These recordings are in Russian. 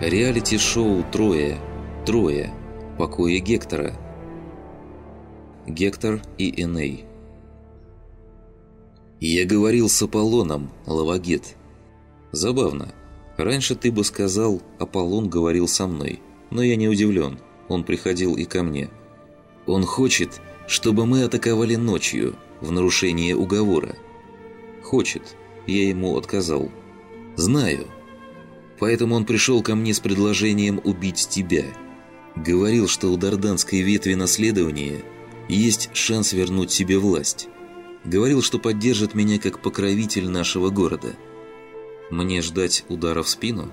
Реалити-шоу «Трое». Трое. Покои Гектора. Гектор и Эней. Я говорил с Аполлоном, Лавагет. Забавно. Раньше ты бы сказал, Аполлон говорил со мной. Но я не удивлен. Он приходил и ко мне. Он хочет, чтобы мы атаковали ночью, в нарушение уговора. Хочет. Я ему отказал. Знаю. Поэтому он пришел ко мне с предложением убить тебя. Говорил, что у Дарданской ветви наследования есть шанс вернуть себе власть. Говорил, что поддержит меня как покровитель нашего города. Мне ждать удара в спину?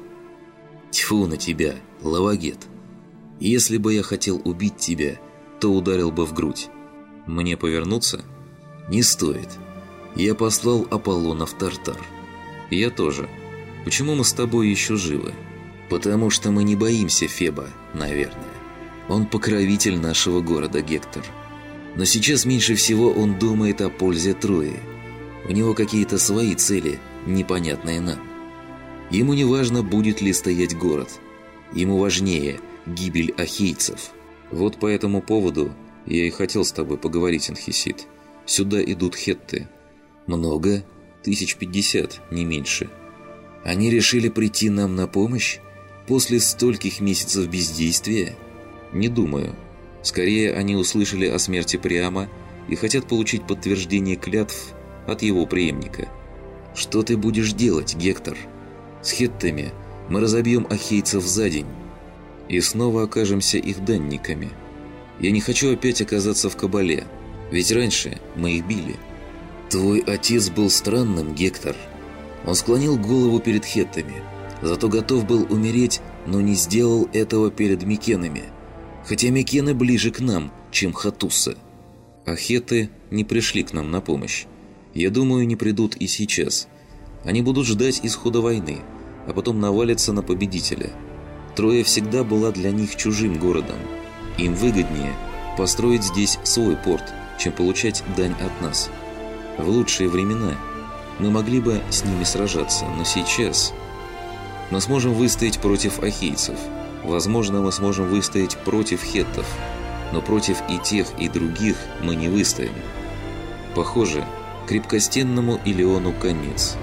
Тьфу на тебя, Лавагет. Если бы я хотел убить тебя, то ударил бы в грудь. Мне повернуться? Не стоит. Я послал Аполлона в Тартар. Я тоже. Почему мы с тобой еще живы? Потому что мы не боимся Феба, наверное. Он покровитель нашего города, Гектор. Но сейчас меньше всего он думает о пользе Трои. У него какие-то свои цели, непонятные нам. Ему не важно, будет ли стоять город. Ему важнее гибель ахейцев. Вот по этому поводу я и хотел с тобой поговорить, Анхисид. Сюда идут хетты. Много? Тысяч пятьдесят, не меньше. Они решили прийти нам на помощь? После стольких месяцев бездействия? Не думаю. Скорее, они услышали о смерти Приама и хотят получить подтверждение клятв от его преемника. Что ты будешь делать, Гектор? С хеттами мы разобьем ахейцев за день и снова окажемся их данниками. Я не хочу опять оказаться в кабале, ведь раньше мы их били. Твой отец был странным, Гектор. Он склонил голову перед хеттами, зато готов был умереть, но не сделал этого перед Микенами. Хотя Микены ближе к нам, чем Хатуса. А хеты не пришли к нам на помощь. Я думаю, не придут и сейчас. Они будут ждать исхода войны, а потом навалятся на победителя. Троя всегда была для них чужим городом. Им выгоднее построить здесь свой порт, чем получать дань от нас. В лучшие времена – мы могли бы с ними сражаться, но сейчас... Мы сможем выстоять против ахейцев. Возможно, мы сможем выстоять против хеттов. Но против и тех, и других мы не выстоим. Похоже, крепкостенному Илеону конец.